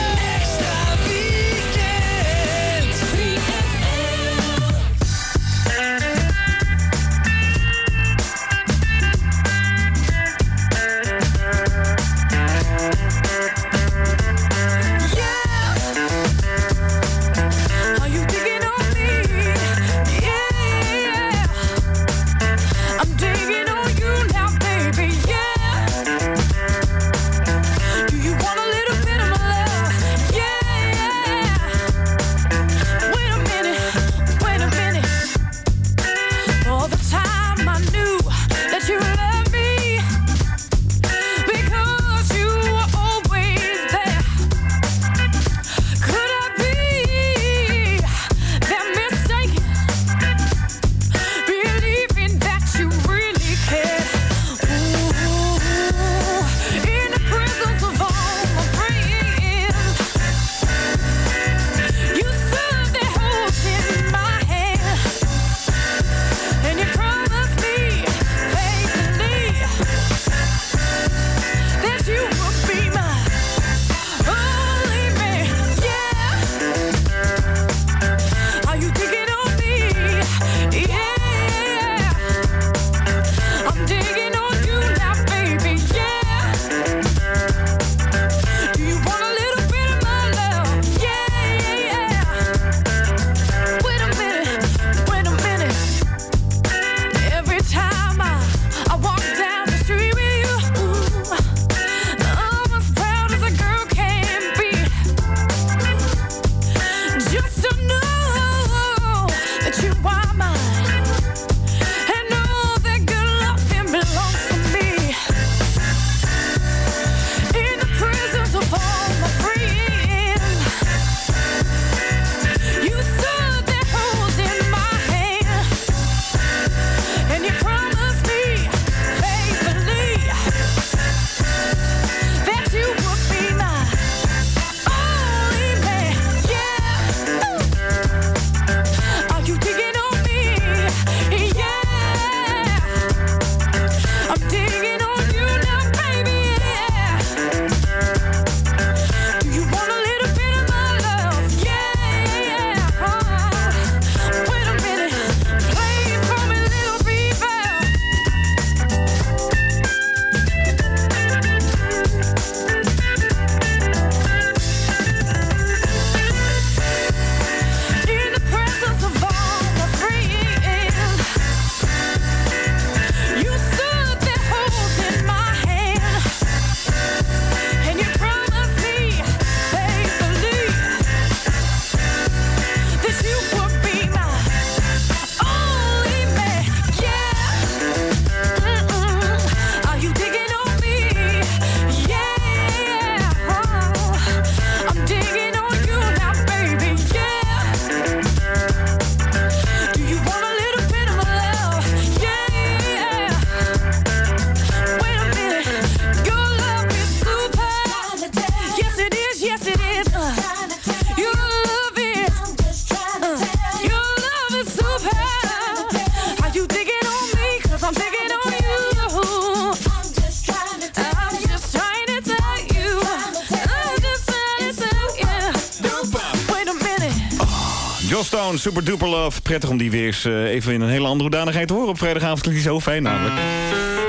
Super Duper Love. Prettig om die weer eens eh, even in een hele andere hoedanigheid te horen. Op vrijdagavond klinkt die zo fijn namelijk.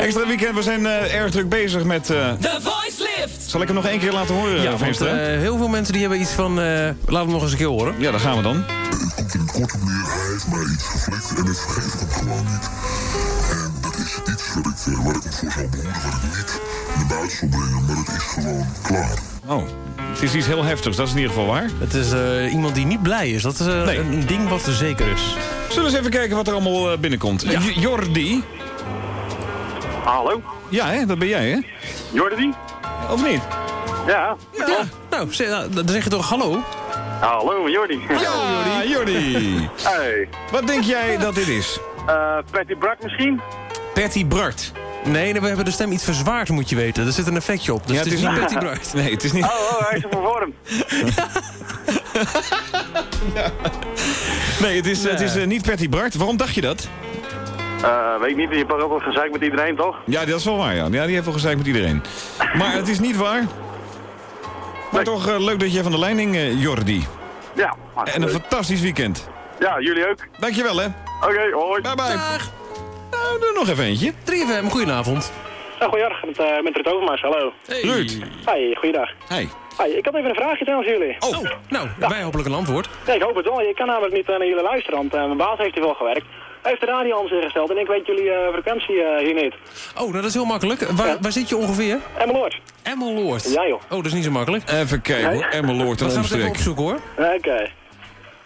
Extra weekend, we zijn eh, erg druk bezig met... eh, The Voice Lift. zal ik hem nog één keer laten horen, Ja, want eh, heel veel mensen die hebben iets van... eh laat hem nog eens een keer horen. Ja, daar gaan we dan. komt in het kort op neer, hij heeft mij iets geflikt en dat vergeef ik hem gewoon niet. Dat ik, eh, waar ik hem voor zou behoeden, wat ik niet naar buiten zal brengen, maar het is gewoon klaar. Oh, het is iets heel heftigs, dat is in ieder geval waar. Het is eh, iemand die niet blij is. Dat is eh, Nee. een ding wat er zeker is. Zullen we eens even kijken wat er allemaal binnenkomt. Ja. Jordi. Hallo, Ja, hè, dat ben jij, hè? Jordi? Of niet? Ja. Ja, nou, zeg, nou, dan zeg je toch hallo? Hallo, Jordi. Ja, Jordi. Hey. Wat denk jij dat dit is? Eh, Patty Brak misschien? Patty Bart. Nee, we hebben de stem iets verzwaard, moet je weten. Er zit een effectje op. Dus Ja, het is niet Patty Bright. [LAUGHS] Nee, het is niet... Oh, oh, hij is er voor vorm. [LAUGHS] Nee, het is, het is eh, niet Patty Bart. Waarom dacht je dat? Eh, weet ik niet, je hebt ook wel gezegd met iedereen, toch? Ja, dat is wel waar, ja. ja die heeft wel gezegd met iedereen. Maar het is niet waar. Maar toch eh, leuk dat je van de lijn hing, eh, Jordi. Ja. En een fantastisch weekend. Ja, jullie ook. Dankjewel, hè. Oké, hoi. Bye bye. Nou, doe nog even eentje. 3FM, goedenavond. Ja, goeiedag, met, uh, met Ruud Overmars, hallo. Ruud. Hi, goeiedag. Hey. Hi, ik had even een vraagje trouwens aan jullie. Oh, nou, wij hopelijk een antwoord. Ja, ik hoop het wel. Ik kan namelijk niet eh, naar jullie luisteren, want eh, mijn baas heeft hier wel gewerkt. Hij heeft de radio anders ingesteld en ik weet jullie eh, frequentie eh, hier niet. Oh, nou, dat is heel makkelijk. Waar, waar zit je ongeveer? Emmeloord. Emmeloord. Ja, joh. Oh, dat is niet zo makkelijk. Even kijken hoor. Emmeloord en We gaan het even opzoeken, hoor. Oké.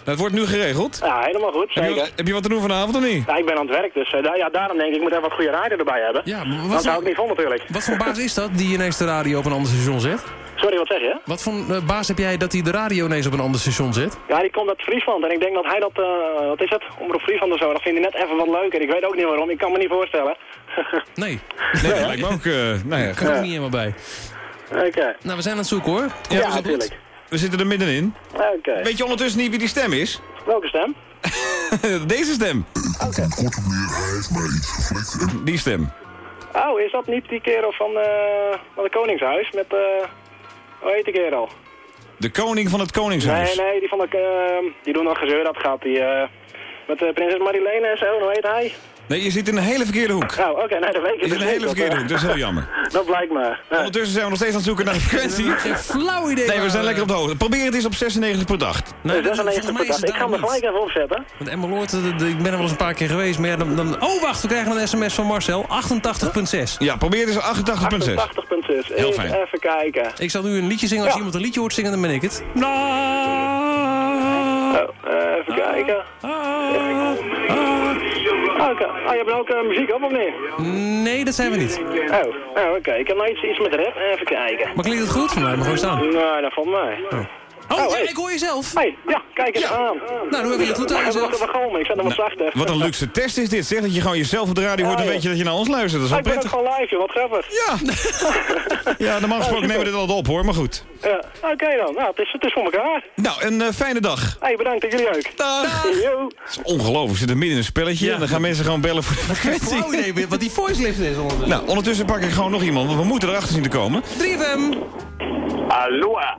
Het wordt nu geregeld. Ja, helemaal goed, Heb je, wat- heb je wat te doen vanavond of niet? Ja, ik ben aan het werk, dus eh, da- ja, daarom denk ik, ik moet even wat goede radio erbij hebben. Ja, maar wat Dat hou ik niet vol natuurlijk. Wat voor baas is dat die ineens de radio op een ander station zet? Sorry, wat zeg je? Wat voor eh, baas heb jij dat hij de radio ineens op een ander station zet? Ja, die komt uit Friesland en ik denk dat hij dat, eh, wat is het, Omroep Friesland of zo, dat vindt hij net even wat leuker. Ik weet ook niet waarom, ik kan me niet voorstellen. [LAUGHS] Nee. Nee, dat lijkt me ook... eh nou ja, Kan er niet helemaal bij. Oké. Nou, we zijn aan het zoeken, hoor. Ja, we zijn natuurlijk. We zitten er middenin. Oké. Weet je ondertussen niet wie die stem is? Welke stem? [LAUGHS] Deze stem. Iets geflikt Die stem. Oh, is dat niet die kerel van, eh van het Koningshuis met, eh hoe heet die kerel? De koning van het Koningshuis. Nee, nee, die van de, eh, die doen nog gezeur dat gaat, die, eh met eh, prinses Marilene en zo, hoe heet hij? Nee, je zit in een hele verkeerde hoek. Oh, oké, nee, dat weet ik Je zit in een hele verkeerde hoek, dat is heel jammer. [LAUGHS] dat blijkt me. Ja. Ondertussen zijn we nog steeds aan het zoeken naar de frequentie. Geen flauw idee. Nee, we zijn eh, lekker op de hoogte. Probeer het eens op 96 per dag. Nee, dat is een volgens eerste mij is dag. het Ik ga er gelijk even opzetten. Want Emmeloord, eh, ik ben er wel eens een paar keer geweest, maar ja, dan, dan... Oh, wacht, we krijgen een sms van Marcel. 88.6. Ja, probeer het eens 88,6. 88.6. Heel fijn. Even kijken. Ik zal nu een liedje zingen. Als Ja. iemand een liedje hoort zingen, dan ben ik het. Oh, eh, even kijken. Ah, je hebt ook eh, muziek op, of niet? Nee, dat zijn we niet. Oh, oh oké. Ik heb nog iets, iets met rap. Even kijken. Maar klinkt het goed? Nou, maar gewoon staan. Nou, dat valt mij. Oh, ja, ik hoor jezelf. Hey, ja, kijk eens aan. Nou, doe even je goed aan jezelf. even komen, ik zet hem wat zachter. Wat een luxe test is dit, zeg. Dat je gewoon jezelf op de radio hoort en Ja, weet je dat je naar ons luistert. Dat is wel ik ben ook prettig. gewoon live, joh, wat grappig. Ja. [LAUGHS] Ja, normaal gesproken nemen we dit altijd op, hoor. Maar goed. Ja, oké dan. Nou, het is, het is voor elkaar. Nou, een eh, fijne dag. Hey, bedankt en jullie ook. Dag. Het is ongelooflijk. We zitten midden in een spelletje. En dan gaan mensen gewoon bellen voor de frequentie. Idee wat die voice lift is ondertussen. Nou, ondertussen pak ik gewoon nog iemand, want we moeten erachter zien te komen. 3FM. Aloha.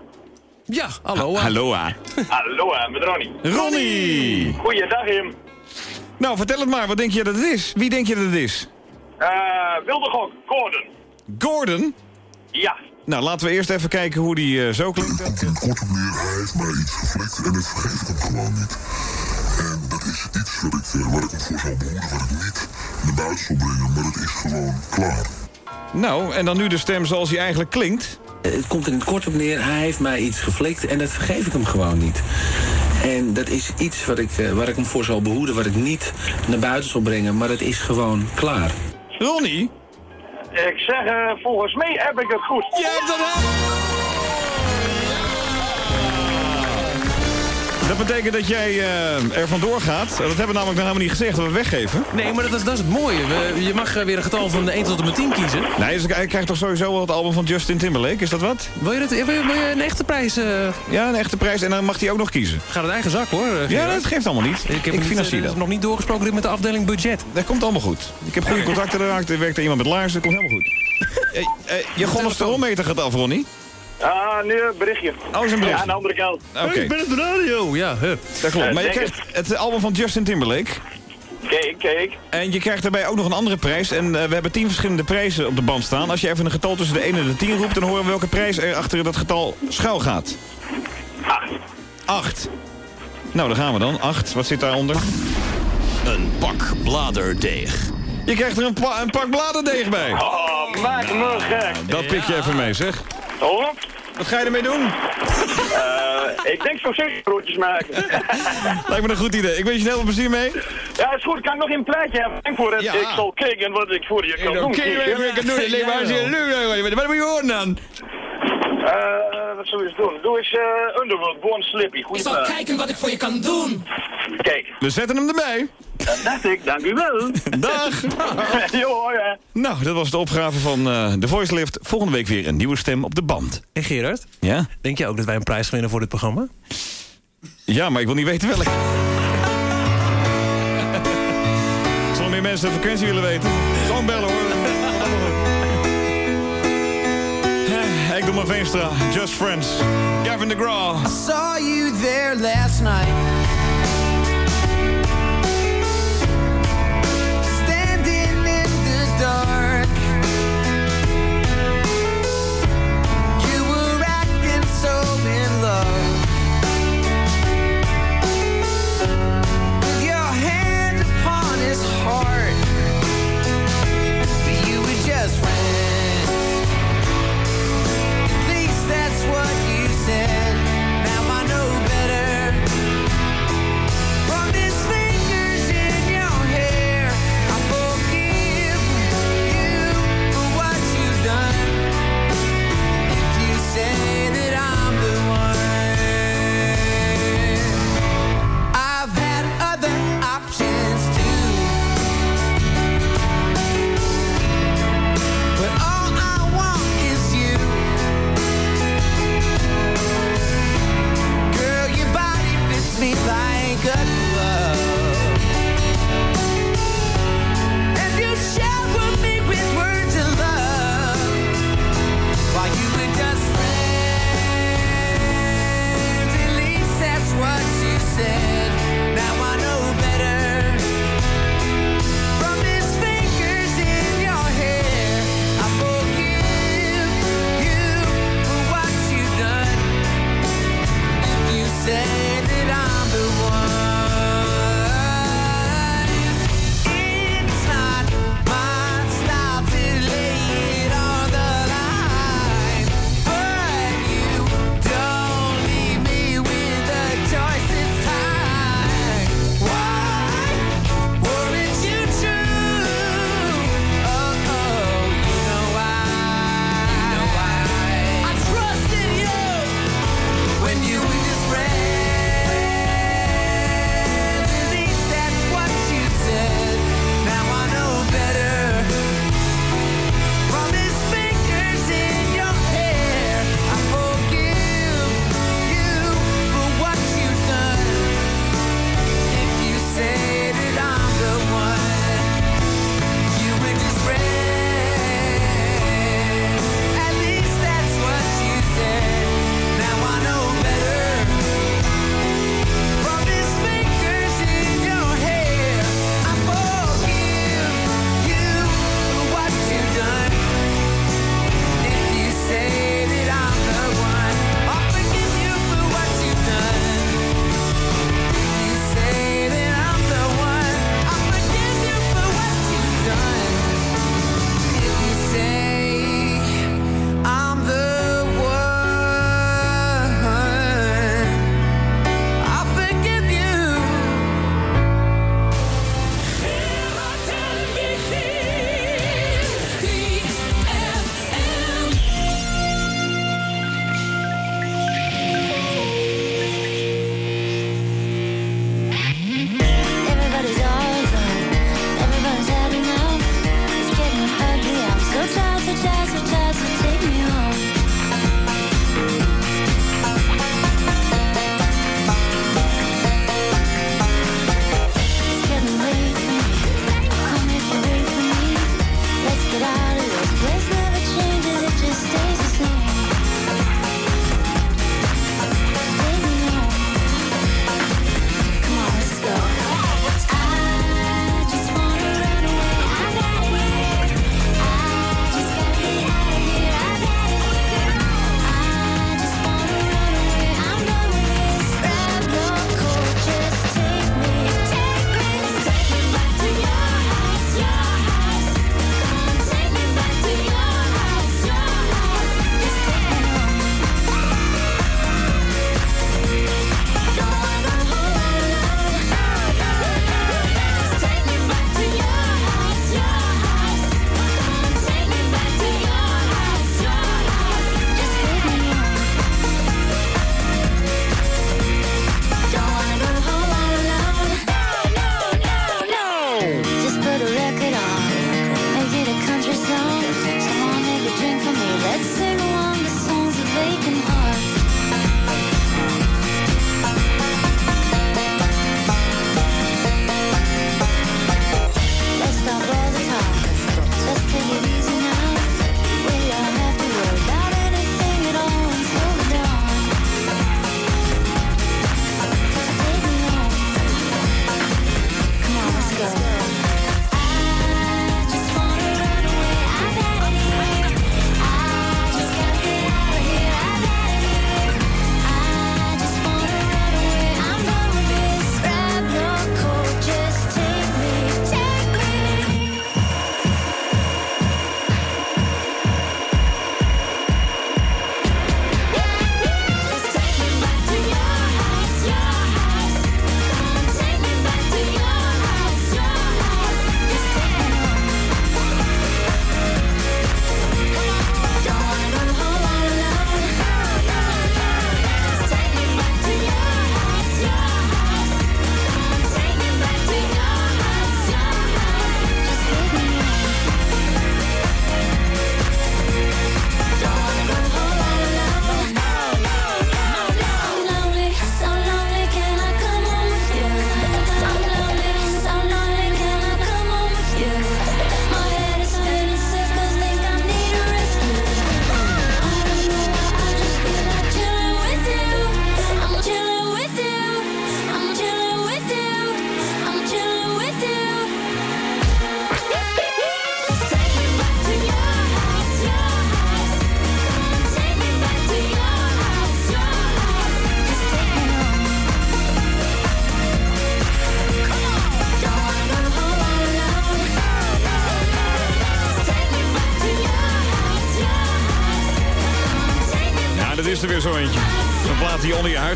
Ja, hallo. Ha- Halloa. Aloha, met Ronnie. Ronnie! Goeiedag, Jim. Nou, vertel het maar. Wat denk je dat het is? Wie denk je dat het is? Eh, wilde gok, Gordon. Gordon? Ja. Nou, laten we eerst even kijken hoe die eh, zo klinkt. Komt in het kort op neer, hij heeft mij iets geflikt en dat vergeef ik hem gewoon niet. En dat is iets wat ik, eh, waar ik hem voor zou behoeden, wat ik niet naar buiten zal brengen, maar het is gewoon klaar. Nou, en dan nu de stem zoals hij eigenlijk klinkt. Het komt er in het kort op neer, hij heeft mij iets geflikt en dat vergeef ik hem gewoon niet. En dat is iets wat ik, eh, waar ik hem voor zal behoeden, wat ik niet naar buiten zal brengen, maar het is gewoon klaar. Ronnie? Ik zeg, eh, volgens mij heb ik het goed. Je hebt het Dat betekent dat jij eh, er vandoor gaat. Dat hebben we namelijk nog helemaal niet gezegd, dat we weggeven. Nee, maar dat is, dat is het mooie. We- je mag eh, weer een getal van 1 tot en met 10 kiezen. Nee, dus hij krijgt toch sowieso wel het album van Justin Timberlake, is dat wat? Wil je, dat, wil je, wil je een echte prijs? eh? Ja, een echte prijs en dan mag hij ook nog kiezen. Gaat het eigen zak hoor. Ja, dat geeft allemaal niet. Ik, heb Ik niet, financier dat. nog niet doorgesproken met de afdeling budget. Dat komt allemaal goed. Ik heb goede contacten geraakt, er werkt er iemand met laarzen, dat komt helemaal goed. [LAUGHS] Je cholesterolmeter gaat af, Ronnie. Ah, nu een berichtje. Oh, is een berichtje. Ja, aan de andere kant. Oké. Ik ben op de radio. Ja, hup. Dat klopt. Eh, Maar je krijgt het album van Justin Timberlake. Kijk, kijk. En je krijgt daarbij ook nog een andere prijs. En eh, we hebben tien verschillende prijzen op de band staan. Als je even een getal tussen de 1 en de 10 roept... dan horen we welke prijs er achter dat getal schuil gaat. Acht. 8. Nou, daar gaan we dan. 8. Wat zit daaronder? Een pak bladerdeeg. Je krijgt er een, pa- een pak bladerdeeg bij. Oh, maak me gek. Dat pik je even mee, zeg. Hoor? Wat ga je ermee doen? Eh, ik denk zeker broodjes maken. [LAUGHS] Lijkt me een goed idee. Ik wens je heel veel plezier mee. ja, is goed. Kan ik nog een plaatje hebben? Voor het. Ja. Ik zal kijken wat ik voor je kan doen. Oké, ik kan doen. Alleen maar Wat moet je horen dan? Eh, wat zullen we eens doen? Doe eens eh Underworld, Born Slippy. Ik Goeie zal plaat. kijken wat ik voor je kan doen. Kijk, We zetten hem erbij. dat dacht ik. Dank u wel. [LAUGHS] Dag. [LAUGHS] jo. Nou, dat was de opgave van eh de Voice Lift. Volgende week weer een nieuwe stem op de band. En Gerard, Ja? denk je ook dat wij een prijs winnen voor dit programma? Ja, maar ik wil niet weten welke. [LAUGHS] Zullen meer mensen de frequentie willen weten? Gewoon bellen hoor. Ik doe mijn Veenstra. Just Friends. Gavin DeGraw. I saw you there last night. Place never changes, it just stays the same.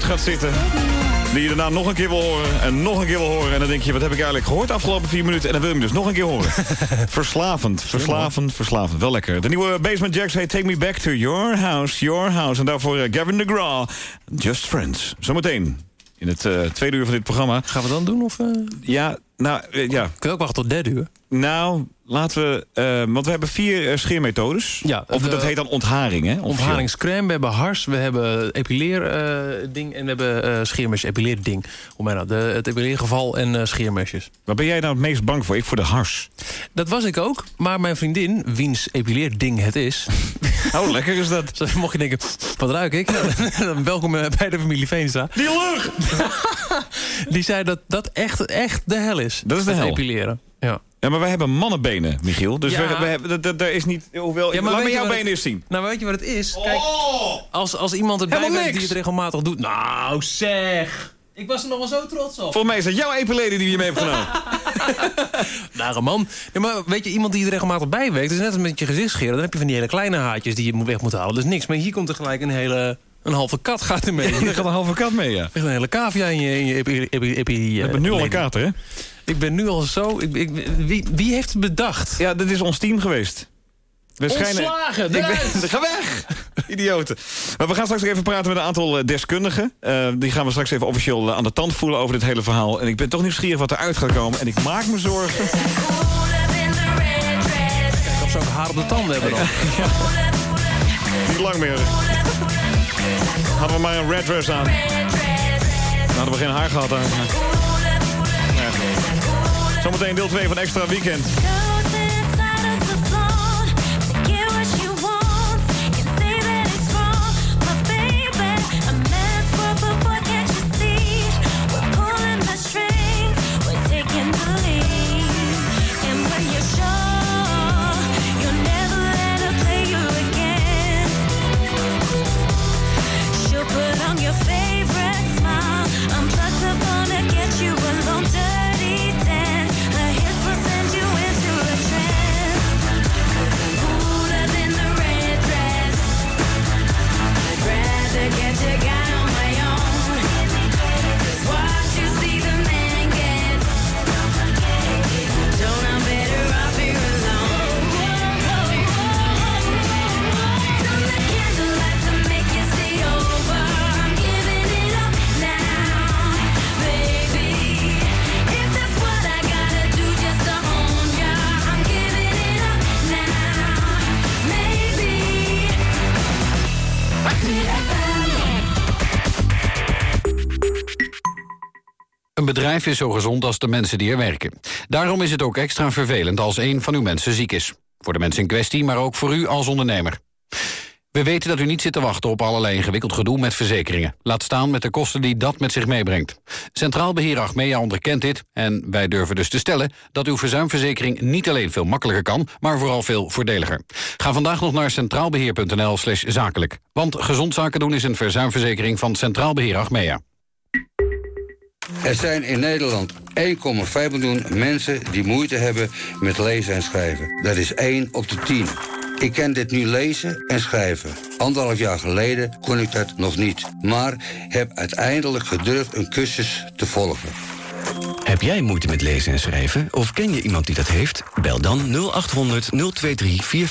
Gaat zitten. Die je daarna nog een keer wil horen en nog een keer wil horen. En dan denk je, wat heb ik eigenlijk gehoord de afgelopen vier minuten? En dan wil je hem dus nog een keer horen. [LAUGHS] verslavend, verslavend, verslavend. Wel lekker. De nieuwe Basement Jacks heet Take Me Back to Your House, Your House. En daarvoor eh, Gavin DeGraw, Just Friends. Zometeen in het eh, tweede uur van dit programma. Gaan we dan doen? Of, eh? Ja, nou, ja. Kun je ook wachten tot derde uur? Nou, laten we... eh, want we hebben vier eh, scheermethodes. Ja, of de- dat heet dan ontharing, hè? officieel. Ontharingscrème, we hebben hars, we hebben epileerding en we hebben eh scheermesjes, epileerding. Hoe mij nou? De, het epileergeval en eh, scheermesjes. Waar ben jij nou het meest bang voor? Ik voor de hars. Dat was ik ook, maar mijn vriendin, wiens epileerding het is... [LAUGHS] Oh, lekker is dat. Mocht je denken, wat ruik ik? [LAUGHS] Dan Welkom eh, bij de familie Veenstra. Die lucht! [LAUGHS] Die zei dat dat echt, echt de hel is. Dat is de hel. Epileren. Ja. Ja, maar wij hebben mannenbenen, Michiel. Dus Ja. we, we hebben, daar is niet... Hoewel, Ja, maar laat me jouw benen het- eens zien. Nou, weet je wat het is? Kijk, als, als iemand erbij Helemaal bent die het regelmatig doet... Nou, zeg! Ik was er nog wel zo trots op. Volgens mij is dat jouw epileden die je mee hebt genomen. [LAUGHS] Nare man. Ja, maar weet je, iemand die er regelmatig bij werkt... is net als met je gezichtsscheren. Dan heb je van die hele kleine haartjes die je moet- weg moet halen. Dus niks. Maar hier komt er gelijk een hele... Een halve kat gaat er mee. [LAUGHS] er gaat een halve kat mee, ja. Echt een hele cavia in je, in je epi, epi, epi, nu al een kater, hè? Ik ben nu al zo... Ik, ik, wie, wie heeft het bedacht? Ja, dit is ons team geweest. We Ontslagen, Ik ben, [LAUGHS] ga weg! Idioten. Maar we gaan straks nog even praten met een aantal eh, deskundigen. Eh, die gaan we straks even officieel eh, aan de tand voelen over dit hele verhaal. En ik ben toch nieuwsgierig wat eruit gaat komen. En ik maak me zorgen. Kijk of ze ook haar op de tanden hebben dan. [LAUGHS] Niet lang meer. Hadden we maar een red dress aan. Dan hadden we geen haar gehad aan. Zometeen deel 2 van Extra Weekend. Bedrijf is zo gezond als de mensen die er werken. Daarom is het ook extra vervelend als een van uw mensen ziek is. Voor de mensen in kwestie, maar ook voor u als ondernemer. We weten dat u niet zit te wachten op allerlei ingewikkeld gedoe met verzekeringen. Laat staan met de kosten die dat met zich meebrengt. Centraal Beheer Achmea onderkent dit en wij durven dus te stellen... dat uw verzuimverzekering niet alleen veel makkelijker kan... maar vooral veel voordeliger. Ga vandaag nog naar centraalbeheer.nl zakelijk. Want gezond zaken doen is een verzuimverzekering van Centraal Beheer Achmea. Er zijn in Nederland 1,5 miljoen mensen die moeite hebben met lezen en schrijven. Dat is 1 op de 10. Ik kan dit nu lezen en schrijven. Anderhalf jaar geleden kon ik dat nog niet. Maar heb uiteindelijk gedurfd een cursus te volgen. Heb jij moeite met lezen en schrijven? Of ken je iemand die dat heeft? Bel dan 0800 023